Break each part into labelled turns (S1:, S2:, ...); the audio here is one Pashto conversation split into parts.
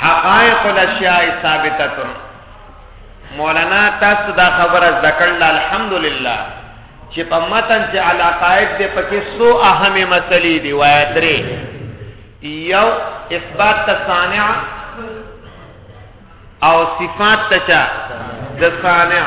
S1: حقائق الاشیاء ثابتتن مولانا تاسو دا خبره ذکر الحمدلله چې په متن چې علاقائد دې پکې سو اهم مسلې دی وای درې یو اثبات تصانع او صفات تچا د صانع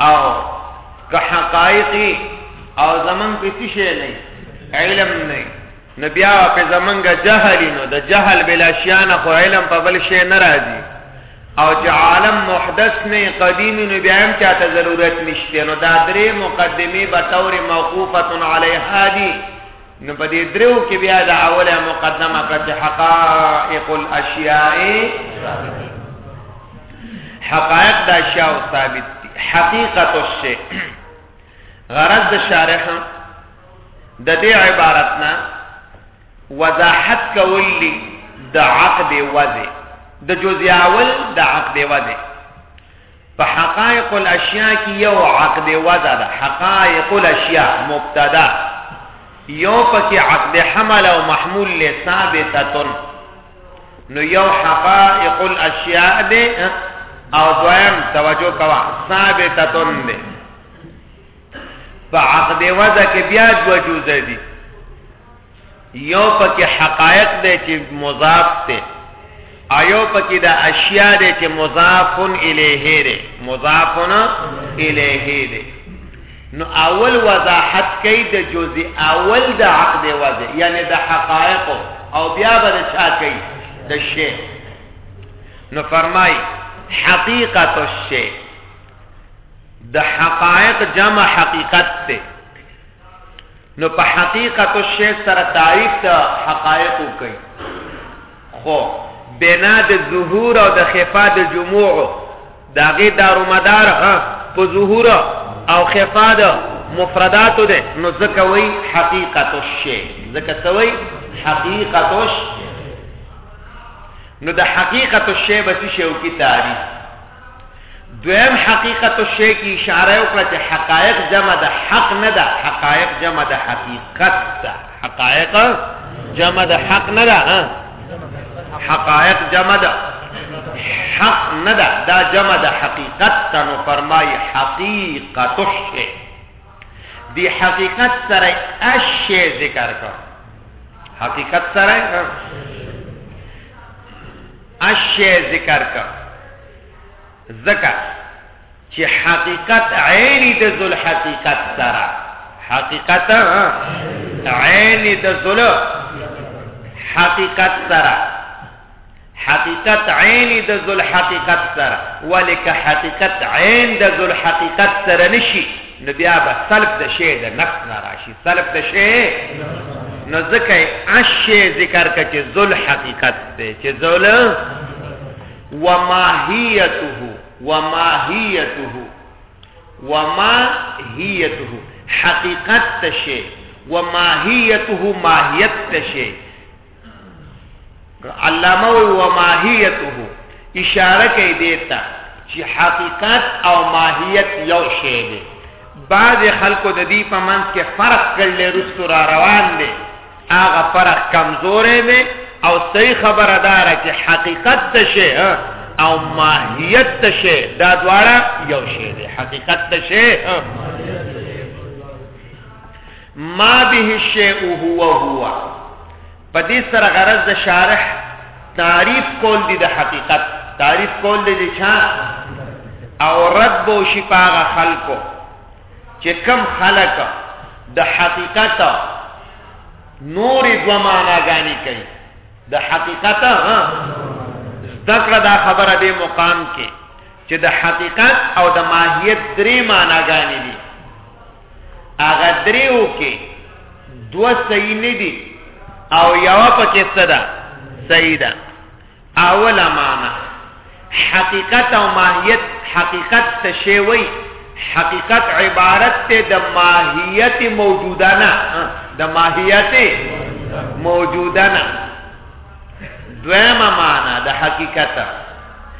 S1: او که حقایقی او زمنګ په څه شي نه علم نه نو بیا په زمنګ جهل نو د جهل بلا شیان خو علم په بل شي نه راځي او چې عالم محدث نه قدیم نو بیا هم چاته ضرورت نشته نو دا درې مقدمه به تور موقوفه علیها دي نو په دې درو کې بیا د اوله مقدمه کړه چې حقائق الاشیاء حقائق د اشیاء ثابت دي حقیقت الشی غرض د شارح د دې عبارتنا وضاحت کولی د عقد وضع د جزیاول د عقد وضع په حقائق الاشیاء کی یو عقد وضع ده حقائق الاشیاء مبتدا یو پکی عقد حمل او محمول له ثابتتن نو یو حقائق الاشیاء ده او دویم توجه کوا ثابتتن ده په عقد وضع کې بیا دوه جزء دي یو پکې حقائق دی چې مضاف دی ایو پکې د اشیاء دی چې مضاف الیه دی مضاف الیه دی نو اول وضاحت کوي د جزء اول د عقد وضع یعنی د حقائق او بیا به چا کوي د شی نو فرمای حقیقت الشی د حقائق جمع حقیقت ته نو په حقیقت الشیخ سره تعریف د حقایقو کوي خو بنا د ظهور او د خفا د جموع داغه دارومدار ها په ظهور او خفا د مفرداتو ده نو ځکه وای حقیقت الشی ځکه سوی حقیقت الشی نو د حقیقت الشی به شی او کی تعریف دویم حقیقت الشی کی اشاره وکړه چې حقایق جمع د حق نه ده حقایق جمع د حقیقت ده حقایق جمع د حق نه ده حقایق جمع ده حق نه ده دا جمع د حقیقت ته نو فرمای حقیقت الشی دی حقیقت سره اشی ذکر کو حقیقت سره اشی ذکر کو ذکر چې حقیقت عین د ذل حقیقت سره حقیقت عین د ذل حقیقت سره حقیقت عین د ذل حقیقت سره ولی که حقیقت عین د ذل حقیقت سره نشي نو بیا به سلب د شی د نفس نه راشي سلب د شی نو ځکه اشی ذکر کچې ذل حقیقت دی چې ذل وماهیته وماهیته وماهیته حقیقت تشه وماهیته ماهیت تشه علامه و ماهیته اشاره کوي دیتا چې حقیقت او ماهیت یو شی دی بعض خلکو د دې په منځ کې فرق کړل رسو را روان دي هغه فرق کمزورې دی او صحیح خبره دار چې حقیقت ته شی او ماهیت ته شی دا دواړه یو شی دی حقیقت ته شی ما به الشیء هو هو په دې سره غرض د شارح تعریف کول دي د حقیقت تعریف کول دي چې او رد بو شي پاغه خلکو چې کم خلک د حقیقت نور دو معنا غاني کوي د حقیقت ها ذکر دا خبره به مقام کې چې د حقیقت او د ماهیت درې معنا غاني دي هغه دریو کې دو صحیح نه دي او یو پکې څه ده صحیح ده اوله معنا حقیقت او ماهیت حقیقت څه شی وایي حقیقت عبارت ته د ماهیت موجودانه د ماهیت موجودانه دویمه معنا د حقیقت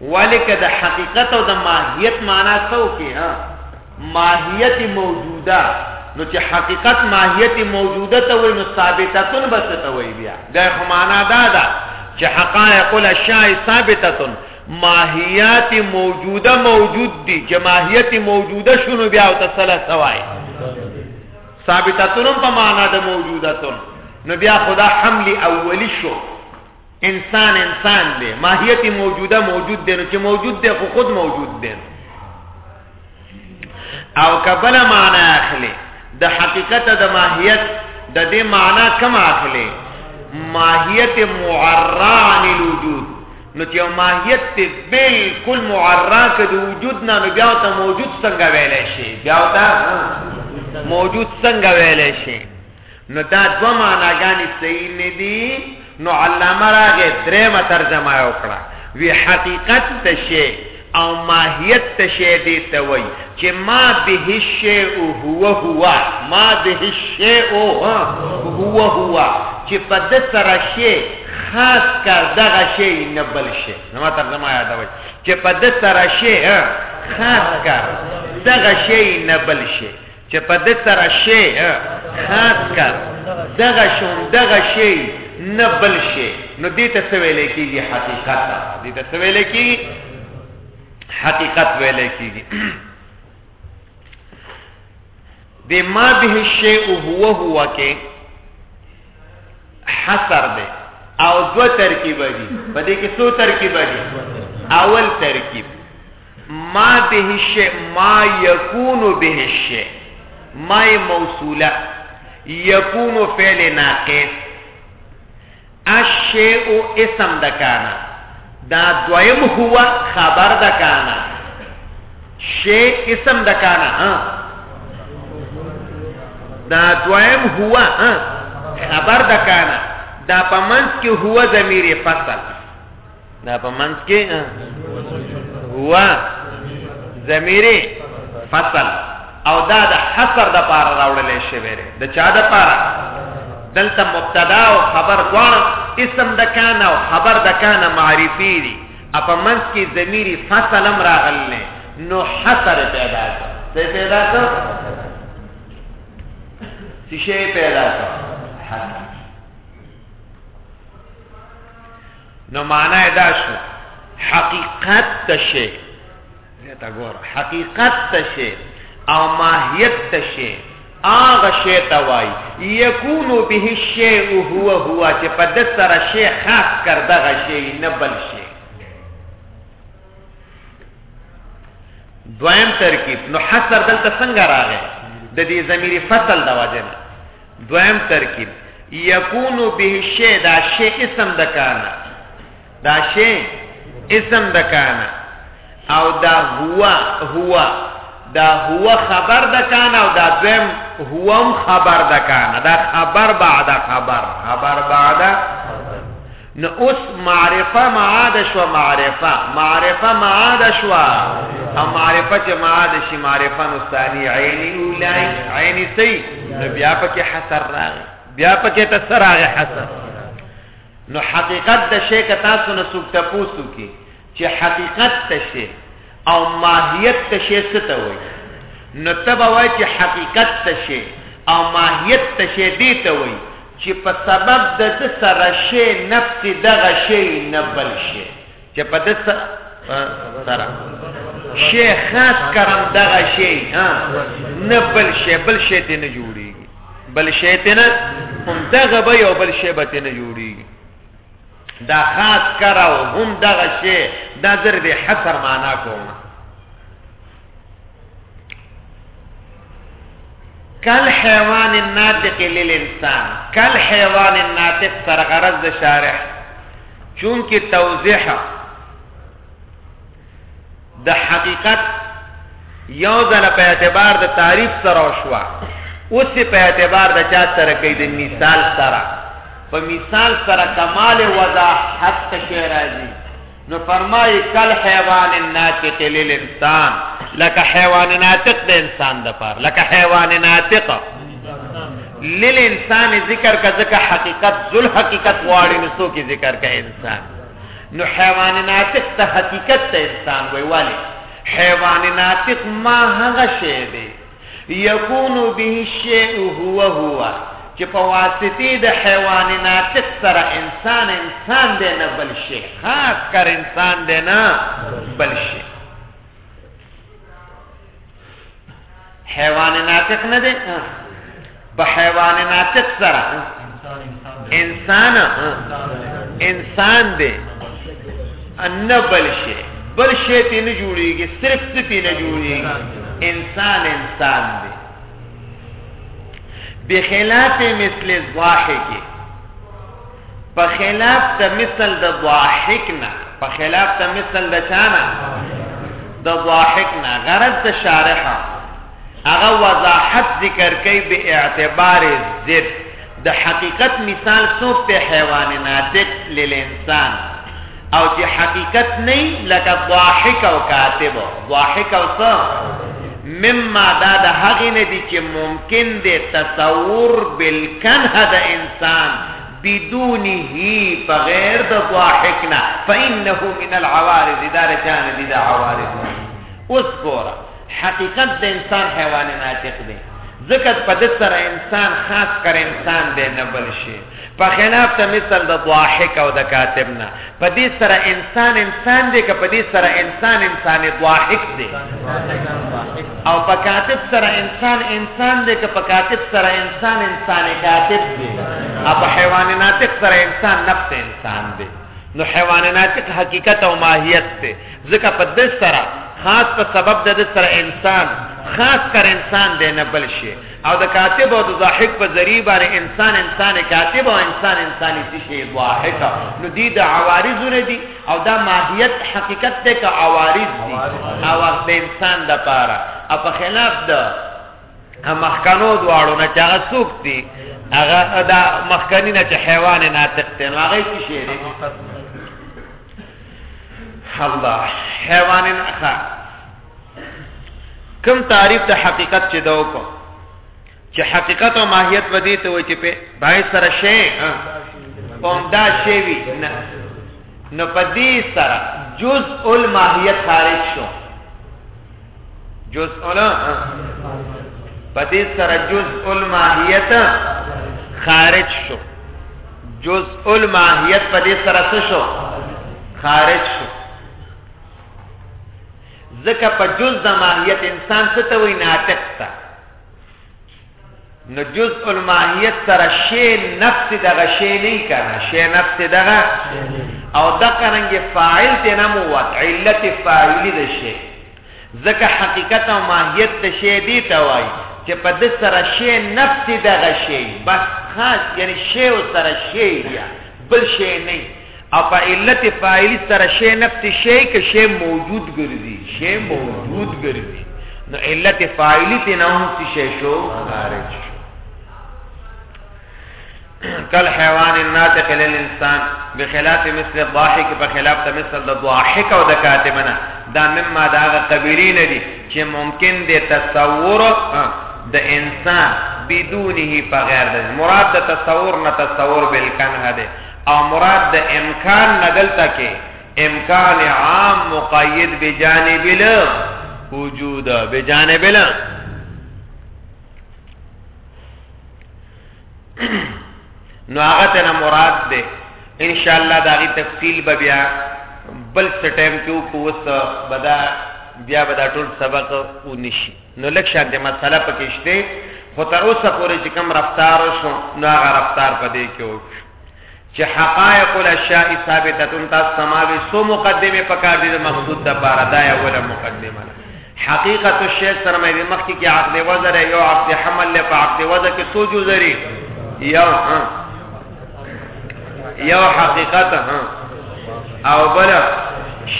S1: ولیک د حقیقت او د ماهیت معنا څه وکي ها ماهیت موجوده نو چې حقیقت ماهیت موجوده ته وي نو ثابتتون بس ته وي بیا دا خو معنا دا ده چې حقایق الاشیاء ثابتتون ماهیات موجوده موجود دي چې ماهیت موجوده شونه بیا او تسلا سوای ثابتتون په معنا د موجودتون نو بیا خدا حمل اولی شو انسان انسان دی ماهیت موجوده موجود دی نو چې موجود دی خو خود موجود دی او کبل معنا اخلي د حقیقت د ماهیت د دې معنا کم اخلي ماهیت معرا عن الوجود نو چې ماهیت ته بالکل معرا کده وجود نه نو بیا ته موجود څنګه ویلې شي بیا ته موجود څنګه ویلې شي نو دا دوه معناګانې صحیح نه دي نو علامه راغې درېمه ترجمه یې وکړه وی حقیقت ته شی او ماهیت ته شی دی ته وای چې ما به شی او هو هو ما به شی او هو هو چې په د سره شی خاص کار دغه شی نه بل شی نو ما ترجمه یاد وای چې په د سره شی خاص کار دغه شی نه بل شی چې په دې سره شی خاص کر دغه شون دغه شی نه بل شی نو دې ته څه ویل کېږي حقیقت دې ته څه ویل کېږي حقیقت ویل کېږي د ما به شی او هو هو کې حصر دی او دو ترکیب دي په دې کې څو ترکیب دي اول ترکیب ما به الشیء ما یکون به الشیء ما موصوله یکون فعل ناقص الشیء اسم د کانا دا دویم هو خبر د کانا شی اسم د کانا ها دا دویم هو ها خبر د کانا دا پمنس کې هو ضمیر فصل دا په منځ کې هو ضمیر فصل او دا د حصر د پاره راوړل شي وره د چا د پاره دلته مبتدا او خبر دوه اسم د کان او خبر د کان معرفي دي اپا منس کی زمیری فصلم راغلنے نو حسر پیدا کر سی پیدا کر سیشه پیدا کر حسر نو معنا یې دا شو حقیقت ته شي زیاته ګور حقیقت ته شي او ماهیت ته شي هغه شی ته وایي یکونو به شی او هو هو چې په د سره شی خاص کر دغه شی نه بل شی دویم ترکیب نو حصر دلته څنګه راغی د دې ضمیر فصل د وجه نه دویم ترکیب یکون به شی دا شی اسم د کانا دا شی اسم د کانا او دا هو هو دا هو خبر د کانا او دا دویم هو هم خبر د کانا دا خبر بعد خبر خبر بعد نو اوس معرفه معاد شو معرفه معرفه معاد شو او معرفه چې معاد شي معرفه نو ثاني عینی اولای عینی سی نو بیا پکې حسر راغی بیا پکې تسر راغی حسر نو حقیقت د شی کتا سن سوک تاسو کی چې حقیقت ته شي او ماهیت ته شی څه ته وایي نو ته به وایي چې حقیقت ته شی او ماهیت ته شی دې ته وایي چې په سبب د د سره شی نفس دغه شی نه بل شی چې په د سره شی خاص کرم دغه شی ها نه بل شی بل شی ته نه جوړیږي بل شی ته نه هم دغه به یو بل شی به ته نه جوړیږي دا خاص کر او هم دغه شی دا ضرب حصر معنا کوم کل حیوان الناطق للانسان کل حیوان الناطق سر غرض د شارح چونکه توضیح د حقیقت یو ځل په اعتبار د تعریف سره وشوه اوس په اعتبار د چا سره کوي د مثال سره په مثال سره کمال وضاحت ته شی راځي نو فرمایي کل حیوان ناطق للانسان لکه حیوان ناطق د انسان د پاره لکه حیوان ناطق للانسان ذکر کا ځکه حقیقت ذل حقیقت واړي نسو کې ذکر کا انسان نو حیوان ناطق ته حقیقت ته انسان وی والی حیوان ناطق ما هغه شی دی یکون به شیء هو هو چې په واسطه د حیوان ناطق سره انسان انسان دی نه بل شی خاص کر انسان دی نه بل شی حیوان ناطق نه دی په حیوان ناطق سره انسان انسان دی ان بل شي بل شي ته نه جوړيږي صرف ته ته نه جوړيږي انسان انسان دی بخلاف مثل الضاحک په خلاف د مثل د ضاحک نه په خلاف د مثل د چانه د ضاحک نه غرض د شارح هغه وضاحت ذکر کوي به اعتبار ضد د حقیقت مثال سو په حیوان ناطق للانسان او چې حقیقت نه لکه ضاحک او کاتب ضاحک او څه مما دا د هغې نه دي چې ممکن دی تصور بالکنه د انسان بدونه په غیر د ضاحک نه فانه من العوارض دا رجان دي د عوارض اوس ګوره حقیقت د انسان حیوان ناطق دی ځکه په دې سره انسان خاص کر انسان دی نه بل شي په خلاف د مثل د ضاحک او د کاتب نه په دې سره انسان انسان دی که په دې سره انسان انسان ضاحک دی او په کاتب سره انسان انسان دی که په کاتب سره انسان انسان کاتب دی او په حیوان ناطق سره انسان نفس انسان دی نو حیوان ناطق حقیقت او ماهیت دی ځکه په دې سره خاص په سبب د سره انسان خاص کر انسان دی نه بل شي او د کاتب او د ضاحک په ذریعه باندې انسان انسان کاتب او انسان انسان شي ضاحک نو دي د عوارض نه دي او دا ماهیت حقیقت ته کا عوارض دي او د انسان د پاره او په خلاف د مخکنو دواړو نه چې هغه څوک دي هغه دا مخکنی نه چې حیوان ناطق ته نو هغه څه شي دي الله حیوان نه کم تعریف د حقیقت چې دا وکړو چې حقیقت او ماهیت به دې ته وي چې په بای سره شي کوم دا شی وي نه نو په دې سره جزء الماهیت خارج شو جزء الا په دې سره جزء الماهیت خارج شو جزء الماهیت په دې سره څه شو خارج شو ځکه په جز د ماهیت انسان څه ته وایي ناطق ته نو جزء الماهیت سره شی نفس دغه شی نه کنه شی نفس دغه او د قرنګ فاعل ته نه مو وات علت فاعل د شی ځکه حقیقت او ماهیت د شی دی ته وایي چې په د سره شی نفس دغه شی بس خاص یعنی شی او سره شی یا بل شی نه او په علت فاعل سره شی نفس شی که شی موجود ګرځي شی موجود ګرځي نو علت فاعل ته نه هم شی شو خارج شو کل حیوان الناطق للانسان بخلاف مثل الضاحك بخلاف مثل الضاحك او د کاتبنا دا مما دا قبیلی نه دي چې ممکن دي تصور د انسان بدونه په غیر د مراد د تصور نه تصور بالکنه ده او مراد د امکان نه دلته کې امکان عام مقید بجانب له وجود بجانب له نو هغه ته مراد ده ان شاء الله دا غي تفصیل به بیا بل څه ټایم کې وکوس بدا بیا بدا ټول سبق ونشي نو لږ شانتې مسله پکې شته خو تر اوسه پورې چې کوم رفتار وشو نو هغه رفتار په دې کې وشو چې حقایق الاشیاء ثابتتون تاسو سماوي سو مقدمه پکار دي د مقصود د بار دا اوله مقدمه ده حقیقت الشیء سره مې مخکې کې عقد وزر یو عقد حمل له عقد وزر کې سوجو زری یو ها یو حقیقت ها او بل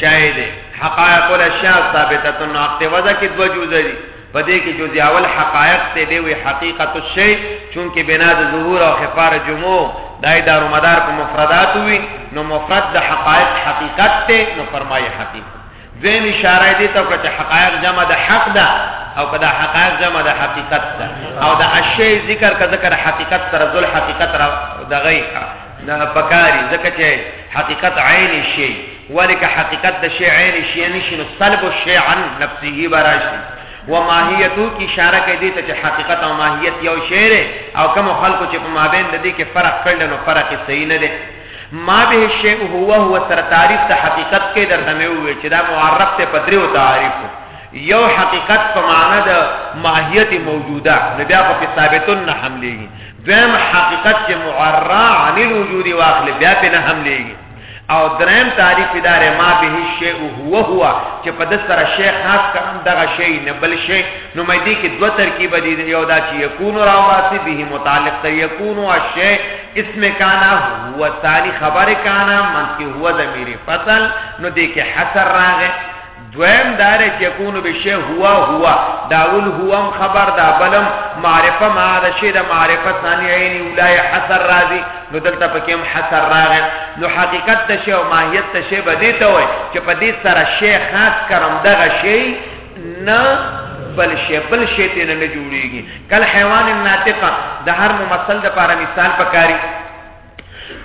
S1: شاید حقایق الاشیاء ثابته نقط وضع کې دوه جزء دي په دې کې جزء اول حقایق ته دی وی حقیقت الشی چونکه بنا د ظهور او خفار جمو دای دارو مدار په مفردات وی نو مفرد د حقایق حقیقت ته نو فرمایي حقیقت دویم اشاره دې ته چې حقایق جمع د حق ده او کدا حقایق جمع د حقیقت ده او دا اشی ذکر کا ذکر حقیقت سره ذل حقیقت را دغی نه پکاري ځکه چې حقیقت عین شی ولک حقیقت د شی عین شی نشي نو سلب شی عن نفسه براشي وماهیتو کی اشاره کوي دې ته چې حقیقت او ماهیت یو شی او کوم خلکو چې په مابین د دې کې فرق کړل نو فرق صحیح نه دی ما به الشیء هو هو سره تعریف د حقیقت کې درته مې وویل چې دا معرف ته په دریو تعریفو یو حقیقت په معنا د ماهیت موجوده نو بیا په ثابتون نه حملېږي دویم حقیقت چې معرا عن الوجود واخل بیا په نه حملېږي او دریم تعریف اداره ما به شی او هو هو چې په د سره شی خاص کړم دغه شی نه بل شی نو مې دي کې دوه ترکیب دي یو دا چې یکون راو باسي به متعلق ته یکون او شی اسم کانا هو ثانی خبر کانا منصی هو ضمیر فصل نو دې کې حصر راغې دویم دار چې یکون بشی هو هو داول هوم خبر دا بلم معرفه ما دا شی دا معرفه ثانی عینی اولای حصر راځي نو دلته پکې هم حصر راغې نو حقیقت ته شی او ماهیت ته شی بدی ته وای چې په دې سره شی خاص کرم دغه شی نه بل شی بل شی ته نه جوړیږي کالحیوان الناطق د هر ممثل د پاره مثال پکاري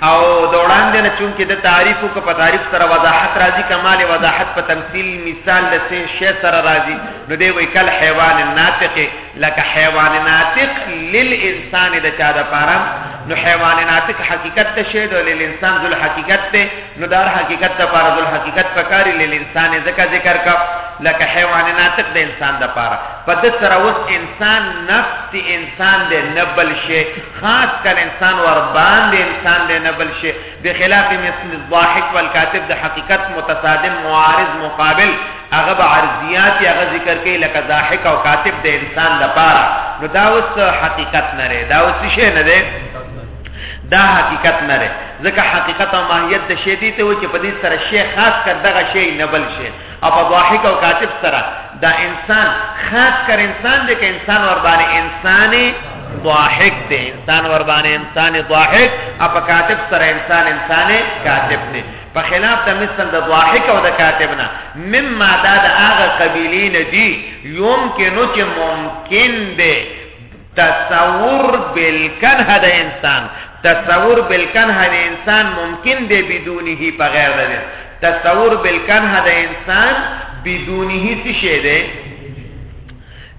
S1: او دوړان دي نه چون کې د تعریف او په تعریف سره وضاحت راځي کمال وضاحت په تمثيل مثال د سه شی سره راځي نو دی وی کل حیوان ناطق لکه حیوان ناطق للانسان د چا د پاره نو حیوان ناطق حقیقت ته شه د للانسان ذل حقیقت ته نو دار حقیقت ته پاره ذل حقیقت پکاري للانسان ذکر ذکر کا لکه حیوان ناطق د انسان د پاره په ده سره اوس انسان نفس دی انسان دی نه بل شی خاص کر انسان ورباندې انسان دی نه بل شی بخلاف مثل الضاحک والکاتب د حقیقت متصادم معارض مقابل هغه به عرضیات هغه ذکر کوي لکه ضاحک او کاتب د انسان لپاره نو دا اوس حقیقت نه لري دا اوس شی نه دی دا حقیقت نه لري ځکه حقیقت او ماهیت د شی دی ته و چې په دې سره شی خاص کر دغه شی نه بل شی او په ضاحک او کاتب سره دا انسان خاص کر انسان دی که انسان وربانې انسان ضاحک دی انسان وربانې انسان ضاحک او په کاتب سره انسان انسان کاتب دی په خلاف د مثل د ضاحک او د کاتب نه مما دا د هغه قبیلې نه دي یمکنو چې ممکن دی تصور بالکنه د انسان تصور بالکنه د انسان ممکن دی بدونه په غیر د دې تصور بالکنه د انسان بدونه څه شی دی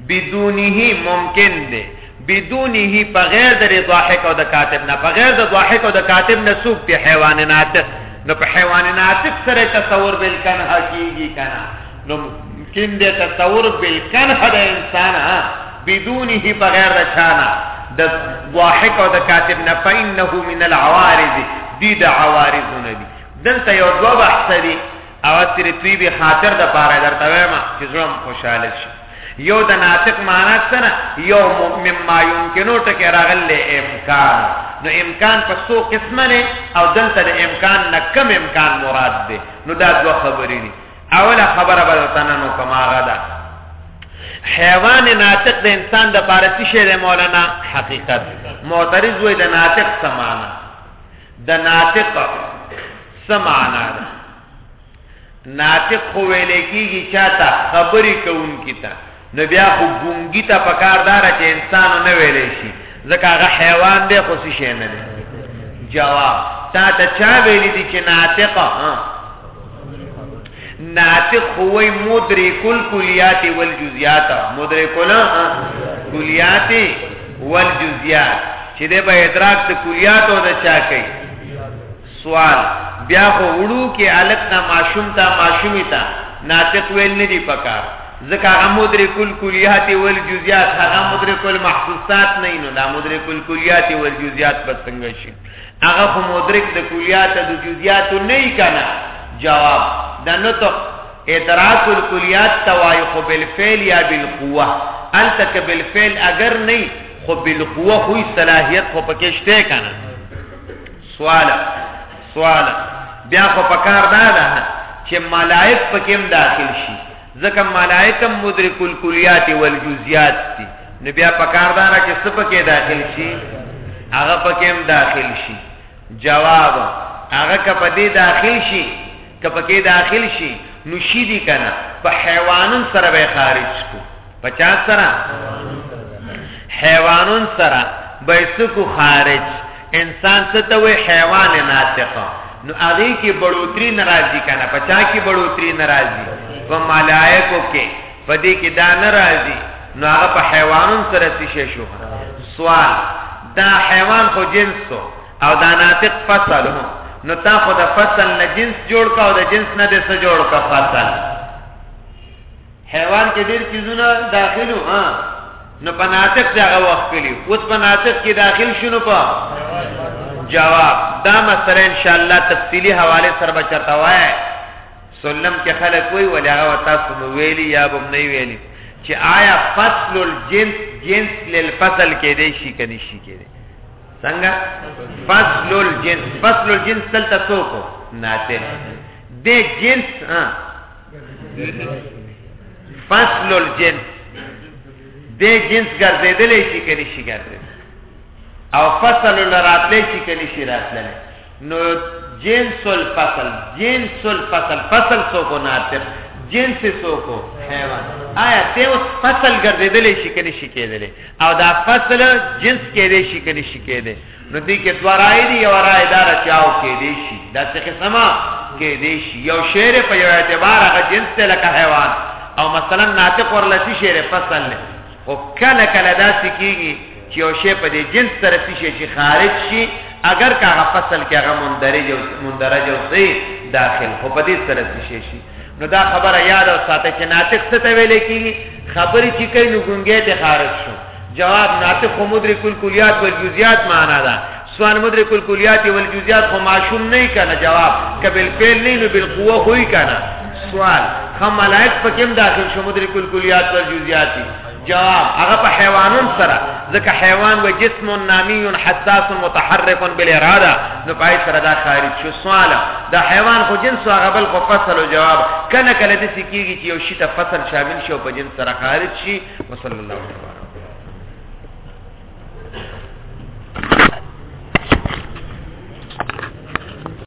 S1: بدونه ممکن دی بدونه په غیر د ضاحک او د کاتب نه په غیر د ضاحک او د کاتب نه سوق په حیوان ناطق نو په حیوان ناطق سره تصور بل کنه کیږي کنه نو ممکن دې تصور بالکن حد انسان ها بدونه بغیر د چانا د واحق او د کاتب نه فإنه من العوارض دي د عوارض نه دي دلته یو دوه بحث دي او تر توی به خاطر د پاره درته وایم چې زړم خوشاله شي یو د ناطق معنا څنګه یو مؤمن ما يمكنو ټکه راغله امکان نو امکان په څو قسمه نه او دلته د امکان نه کم امکان مراد ده نو دا دوه خبرې دي اوله خبره به تنن کما غدا حیوان ناطق د انسان د پارسی شعر مولانا حقیقت معترض وې د ناطق سمانا د ناطق سمانا ده ناطق خو ویلې کیږي چاته خبرې کوونکی ته نو بیا خو ګونګي ته پکار دار چې انسان نه ویلې شي ځکه هغه حیوان دی خو څه شي نه دی جواب تا ته چا ویلې دي چې ناطق ها ناطق هو مدرک الکلیات والجزئیات مدرک الکلیات والجزئیات چې د به ادراک د کلیات او د چا کوي سوال، بیا خو وړوکي هلک ته، ماشوم ته، ماشومي ته، ناطق ویل نه دي پکار، ځکه هغه مدرک الکلیات والجزیات، هغه مدرک المحسوسات نه وي، نو دا مدرک الکلیات والجزیات به څنګه شي؟ هغه خو مدرک د کلیات او د جزیاتو نه وي که نه؟ جواب، د نطق ادراک الکلیات ته وایي، خو بالفعل یا بالقوه، هلته که بالفعل اګر نه وي، خو بالقوه خو یې صلاحیت خو پکې شته که نه؟ سوال سوال بیا خو پکار دا ده چې ملائک پکې هم داخل شي ځکه ملائک هم مدرک الکلیات والجزئیات دي نو بیا پکار دا نه چې څه پکې داخل شي هغه پکې هم داخل شي جواب هغه کپه دې داخل شي کپه کې داخل شي نو شي دي کنه په حیوانن سره به خارج کو پچا سره حیوانون سره بیسکو خارج انسان څه ته وي حیوان ناطق نو هغه کې بړوتري ناراضي کنه پچا کې بړوتري ناراضي په ملائکو کې پدې کې دا ناراضي نو هغه په حیوانون سره تشه شو سوال دا حیوان خو جنس سو او دا ناطق فصل هو نو تا خو د فصل نه جنس جوړ کا او د جنس نه د څه جوړ کا فصل حیوان کې ډېر چیزونه داخل وو ها نو په ناطق کې هغه وخت کلی اوس په ناطق کې داخل شونه په جواب دا مسله ان شاء الله تفصیلی حواله سره بچتا وای سلم کې خلک وی ولا هغه تاسو نو ویلی یا بم نه ویلی چې آیا فصل الجنس جنس للفصل کې دی شي کني شي کې دی څنګه فصل الجنس فصل الجنس تل تاسو کو ناته دې جنس ها فصل الجنس دې جنس ګرځېدلې شي کړي شي ګرځي او فصل لراتلې شي کړي شي راتلې نو جنس الفصل جنس الفصل فصل سو کو ناتر جنس سو کو حیوان آیا ته اوس فصل ګرځېدلې شي کړي شي کېدلې او دا فصل جنس کېدې شي کړي شي کېدې نو دې کې دوه رائے دي یو رائے دار چې او کې دي شي دا څه قسمه کې دي شي یو شعر په یو اعتبار هغه جنس ته لکه حیوان او مثلا ناطق ورله شي شعر فصل له او کله کله دا سکیږي چې یو شی په دې جنس سره شي چې خارج شي اگر کا هغه فصل کې هغه مندرج او مندرج او سي داخل خو په دې سره شي شي نو دا خبره یاد او ساته چې ناطق څه ته ویل کیږي خبرې چې کوي نو ګونګې ته خارج شو جواب، ناطق خو مدرک الکلیات والجزیات معنا ده، سوان مدرک الکلیات والجزیات خو معشوم نه وي که نه؟ جواب، که بالفعل نه وي نو بالقوه خو وي که نه؟ سوال، ښه ملائک پکې هم داخل شو مدرک الکلیات والجزیات دي؟ جواب، هغه په حیوانون سره ځکه حیوان و جسم نامی حساس متحرک بالاراده نو پای سره دا خارج شو سوال دا حیوان خو جنس او غبل خو فصل او جواب کله کله د سکیږي چې یو شی ته فصل شامل شي او په جنس سره خارج شي وصلی الله علیه